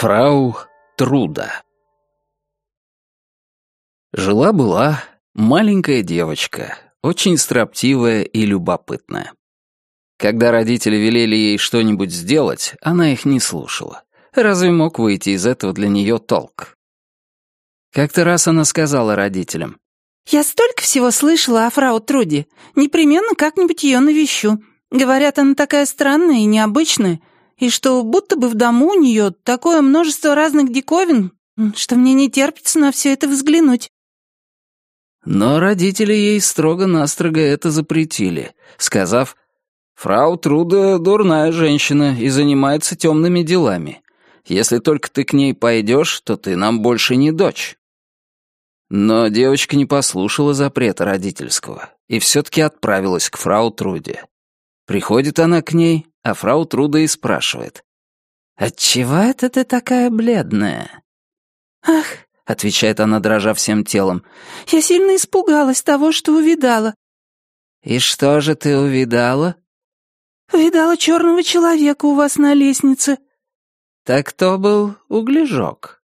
Фрау Труда Жила-была маленькая девочка, очень строптивая и любопытная. Когда родители велели ей что-нибудь сделать, она их не слушала. Разве мог выйти из этого для нее толк? Как-то раз она сказала родителям. «Я столько всего слышала о фрау Труде. Непременно как-нибудь ее навещу. Говорят, она такая странная и необычная, и что будто бы в дому у нее такое множество разных диковин, что мне не терпится на все это взглянуть». Но родители ей строго-настрого это запретили, сказав, «Фрау Труда дурная женщина и занимается темными делами. Если только ты к ней пойдешь, то ты нам больше не дочь». Но девочка не послушала запрета родительского и все-таки отправилась к фрау Труде. Приходит она к ней, а фрау Труда и спрашивает. «Отчего это ты такая бледная?» «Ах», — отвечает она, дрожа всем телом, — «я сильно испугалась того, что увидала». «И что же ты увидала?» «Увидала черного человека у вас на лестнице». «Так кто был углежок?»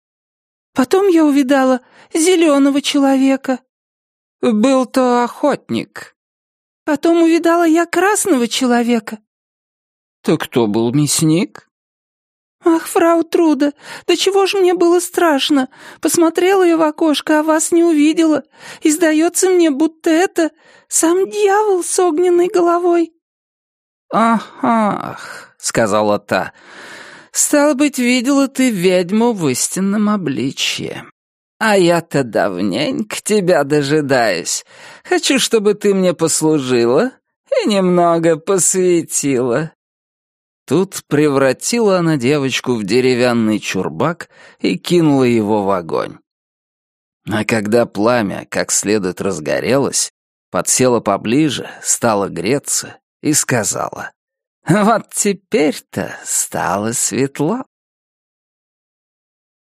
«Потом я увидала зеленого человека». «Был то охотник». «Потом увидала я красного человека». «Так кто был мясник?» «Ах, фрау Труда, да чего ж мне было страшно? Посмотрела я в окошко, а вас не увидела. И сдается мне, будто это сам дьявол с огненной головой». «Ах, ах», — сказала та, — «стало быть, видела ты ведьму в истинном обличье. А я-то давненько тебя дожидаюсь. Хочу, чтобы ты мне послужила и немного посветила». Тут превратила она девочку в деревянный чурбак и кинула его в огонь. А когда пламя как следует разгорелось, подсела поближе, стала греться и сказала, «Вот теперь-то стало светло».